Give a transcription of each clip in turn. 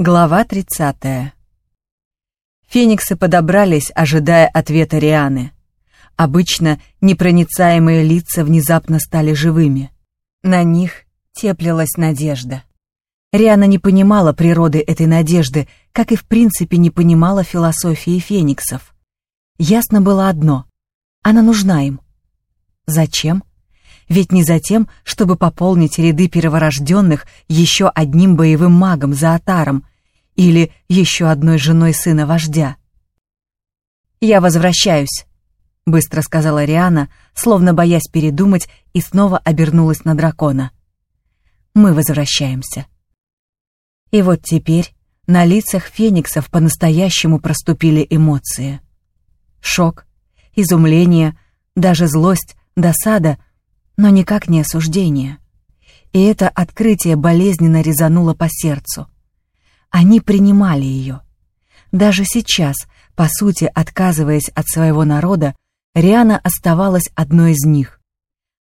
Глава 30. Фениксы подобрались, ожидая ответа Рианы. Обычно непроницаемые лица внезапно стали живыми. На них теплилась надежда. Риана не понимала природы этой надежды, как и в принципе не понимала философии фениксов. Ясно было одно — она нужна им. Зачем? Ведь не за тем, чтобы пополнить ряды перворожденных еще одним боевым магом за Атаром или еще одной женой сына вождя. «Я возвращаюсь», — быстро сказала Риана, словно боясь передумать, и снова обернулась на дракона. «Мы возвращаемся». И вот теперь на лицах фениксов по-настоящему проступили эмоции. Шок, изумление, даже злость, досада — но никак не осуждение. И это открытие болезненно резануло по сердцу. Они принимали ее. Даже сейчас, по сути, отказываясь от своего народа, Риана оставалась одной из них.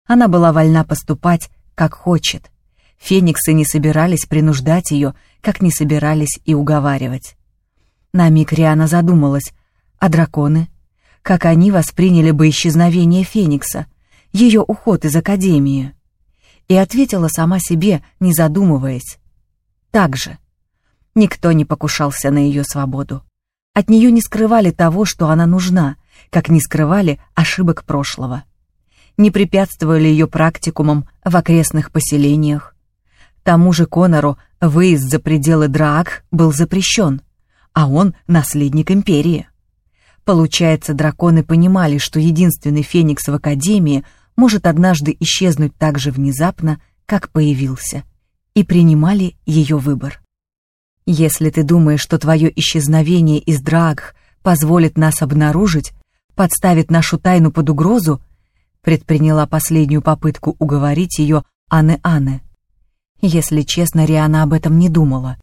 Она была вольна поступать, как хочет. Фениксы не собирались принуждать ее, как не собирались и уговаривать. На миг Риана задумалась, а драконы? Как они восприняли бы исчезновение Феникса — ее уход из академии. И ответила сама себе, не задумываясь. Так же. Никто не покушался на ее свободу. От нее не скрывали того, что она нужна, как не скрывали ошибок прошлого. Не препятствовали ее практикумам в окрестных поселениях. Тому же Конору выезд за пределы Драак был запрещен, а он наследник империи. Получается, драконы понимали, что единственный феникс в Академии может однажды исчезнуть так же внезапно, как появился, и принимали ее выбор. Если ты думаешь, что твое исчезновение из Драагх позволит нас обнаружить, подставит нашу тайну под угрозу, предприняла последнюю попытку уговорить ее Анны-Анны. Если честно, Риана об этом не думала.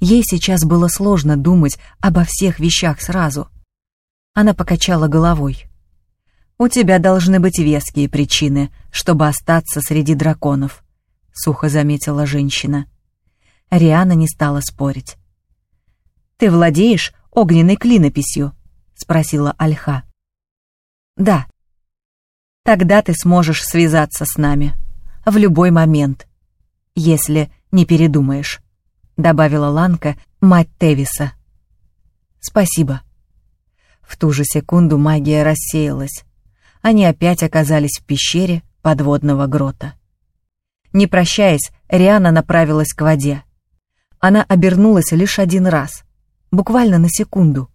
Ей сейчас было сложно думать обо всех вещах сразу. Она покачала головой. «У тебя должны быть веские причины, чтобы остаться среди драконов», — сухо заметила женщина. Риана не стала спорить. «Ты владеешь огненной клинописью?» — спросила Альха. «Да». «Тогда ты сможешь связаться с нами. В любой момент. Если не передумаешь», — добавила Ланка, мать Тевиса. «Спасибо». В ту же секунду магия рассеялась они опять оказались в пещере подводного грота. Не прощаясь, Риана направилась к воде. Она обернулась лишь один раз, буквально на секунду,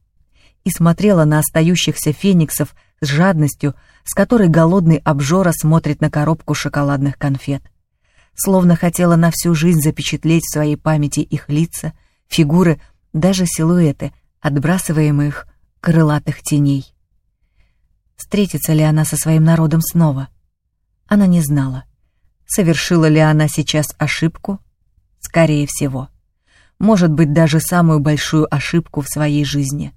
и смотрела на остающихся фениксов с жадностью, с которой голодный обжора смотрит на коробку шоколадных конфет. Словно хотела на всю жизнь запечатлеть в своей памяти их лица, фигуры, даже силуэты, отбрасываемых крылатых теней. Встретится ли она со своим народом снова? Она не знала. Совершила ли она сейчас ошибку? Скорее всего. Может быть, даже самую большую ошибку в своей жизни.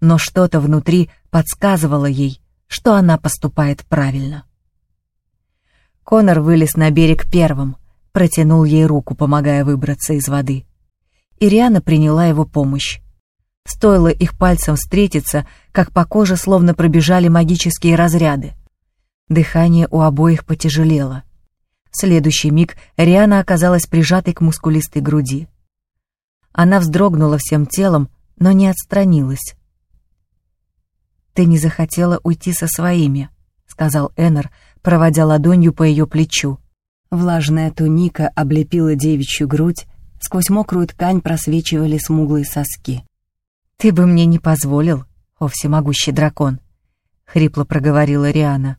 Но что-то внутри подсказывало ей, что она поступает правильно. Конор вылез на берег первым, протянул ей руку, помогая выбраться из воды. Ириана приняла его помощь. Стоило их пальцам встретиться, как по коже словно пробежали магические разряды. Дыхание у обоих потяжелело. В следующий миг Риана оказалась прижатой к мускулистой груди. Она вздрогнула всем телом, но не отстранилась. «Ты не захотела уйти со своими», — сказал Эннер, проводя ладонью по ее плечу. Влажная туника облепила девичью грудь, сквозь мокрую ткань просвечивали смуглые соски. «Ты бы мне не позволил, о всемогущий дракон», — хрипло проговорила Риана.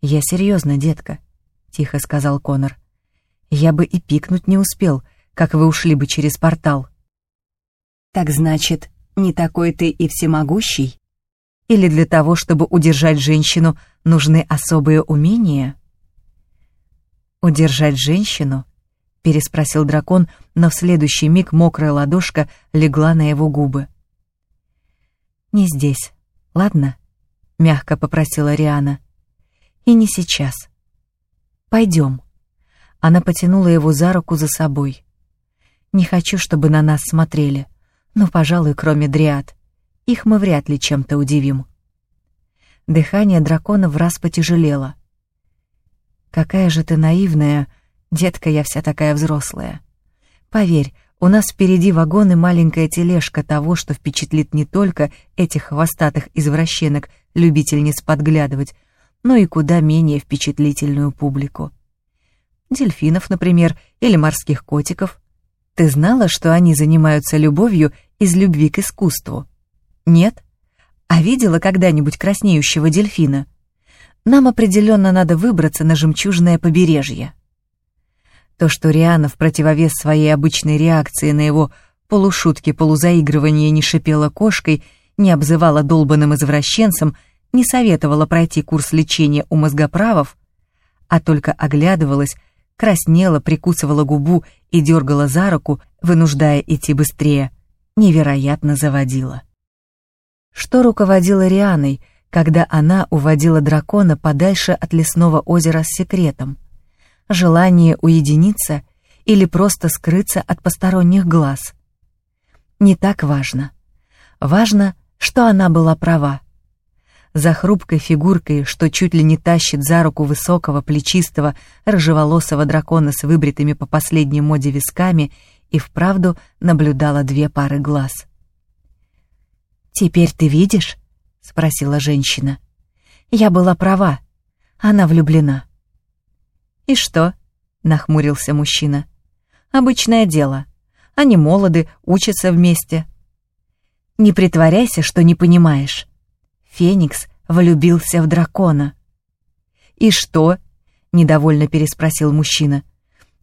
«Я серьезно, детка», — тихо сказал Конор. «Я бы и пикнуть не успел, как вы ушли бы через портал». «Так значит, не такой ты и всемогущий? Или для того, чтобы удержать женщину, нужны особые умения?» «Удержать женщину?» Переспросил дракон, но в следующий миг мокрая ладошка легла на его губы. «Не здесь, ладно?» — мягко попросила Риана. «И не сейчас. Пойдем». Она потянула его за руку за собой. Не хочу, чтобы на нас смотрели. Ну, пожалуй, кроме дриад. Их мы вряд ли чем-то удивим. Дыхание дракона в раз потяжелело. «Какая же ты наивная, детка я вся такая взрослая. Поверь, у нас впереди вагон и маленькая тележка того, что впечатлит не только этих хвостатых извращенок, любительниц подглядывать, но и куда менее впечатлительную публику. Дельфинов, например, или морских котиков. Ты знала, что они занимаются любовью из любви к искусству? Нет? А видела когда-нибудь краснеющего дельфина? Нам определенно надо выбраться на жемчужное побережье. То, что Риана в противовес своей обычной реакции на его полушутки-полузаигрывание не шипела кошкой, не обзывала долбанным извращенцем, не советовала пройти курс лечения у мозгоправов, а только оглядывалась, краснела, прикусывала губу и дергала за руку, вынуждая идти быстрее, невероятно заводила. Что руководило Рианой, когда она уводила дракона подальше от лесного озера с секретом? Желание уединиться или просто скрыться от посторонних глаз? Не так важно. Важно, что она была права. За хрупкой фигуркой, что чуть ли не тащит за руку высокого, плечистого, рыжеволосого дракона с выбритыми по последней моде висками, и вправду наблюдала две пары глаз — «Теперь ты видишь?» — спросила женщина. «Я была права. Она влюблена». «И что?» — нахмурился мужчина. «Обычное дело. Они молоды, учатся вместе». «Не притворяйся, что не понимаешь. Феникс влюбился в дракона». «И что?» — недовольно переспросил мужчина.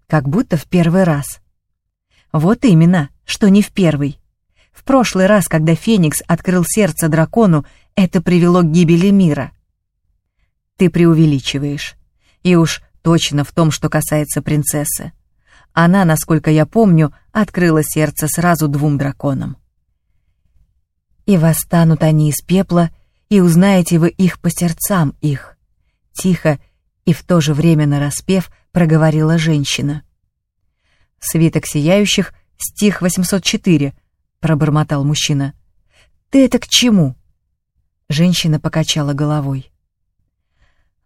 «Как будто в первый раз». «Вот именно, что не в первый. В прошлый раз, когда Феникс открыл сердце дракону, это привело к гибели мира. Ты преувеличиваешь. И уж точно в том, что касается принцессы. Она, насколько я помню, открыла сердце сразу двум драконам. И восстанут они из пепла, и узнаете вы их по сердцам их. Тихо и в то же время нараспев проговорила женщина. Свиток сияющих, стих 804, пробормотал мужчина. Ты это к чему? Женщина покачала головой.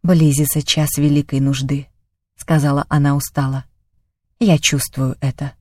Близится час великой нужды, сказала она устало. Я чувствую это.